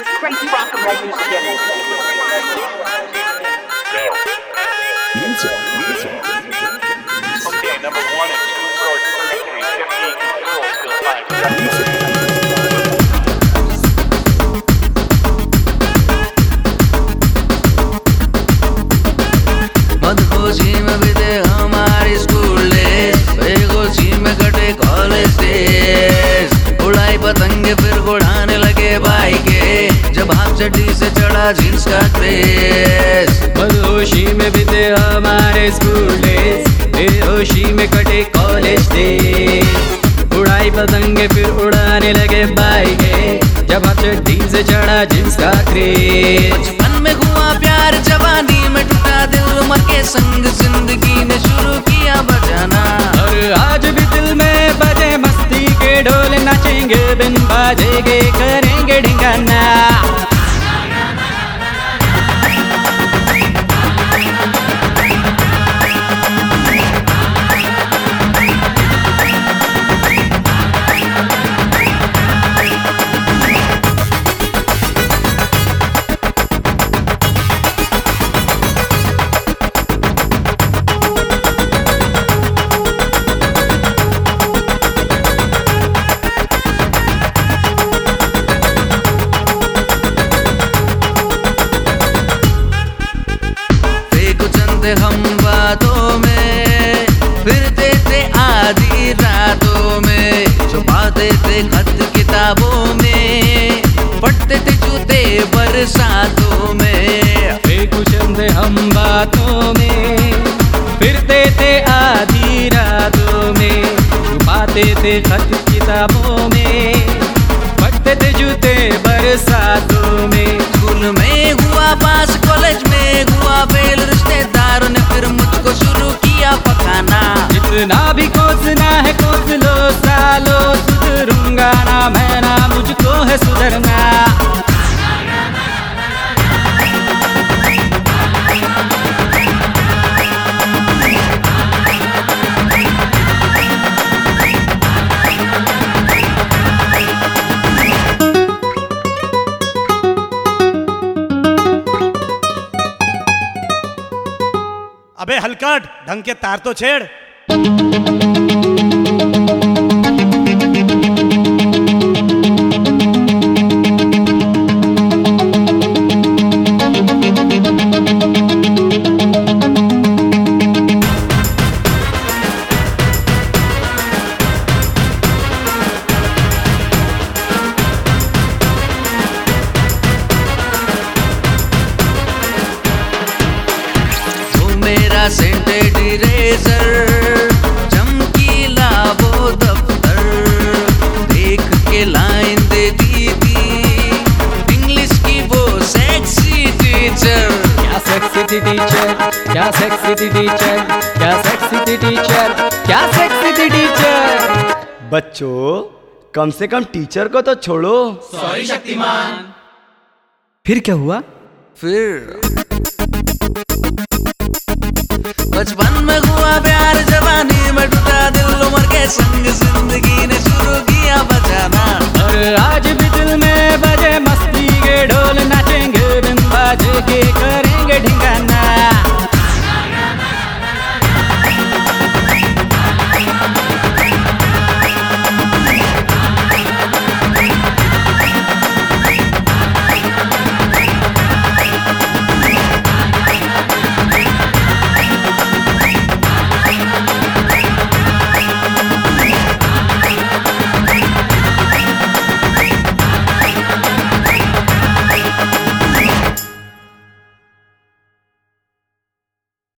Crazy rock and roll music. Music, jeans का craze मदहोशी में बीते हमारे स्कूल डेज़ बेहोशी में कटे कॉलेज डेज़। उड़ाई पतंगे फिर उड़ाने लगे बाइके जब आप चड्डी से चढ़ा जींस का क्रेज बचपन में हुआ प्यार जवानी में टूटा दिल उम्र के संग ज़िंदगी ने शुरू किया बजाना। और आज भी दिल में बजे मस्ती के ढोल नाचेंगे बिन बाजे के छुपाते थे खत किताबों में पढ़ते थे जूते बरसातों अबे हलकट ढंग के तार तो सेंटेड इरेजर चमकीला वो दफ्तर देख के लाइन दे दी थी इंग्लिश की वो सेक्सी टीचर क्या सेक्सी थी टीचर क्या सेक्सी थी टीचर क्या सेक्सी थी टीचर क्या सेक्सी थी टीचर बच्चों कम से कम टीचर को तो छोड़ो। सॉरी शक्तिमान। फिर क्या हुआ? फिर बचपन में हुआ प्यार जवानी में दिल उम्र के संग ज़िंदगी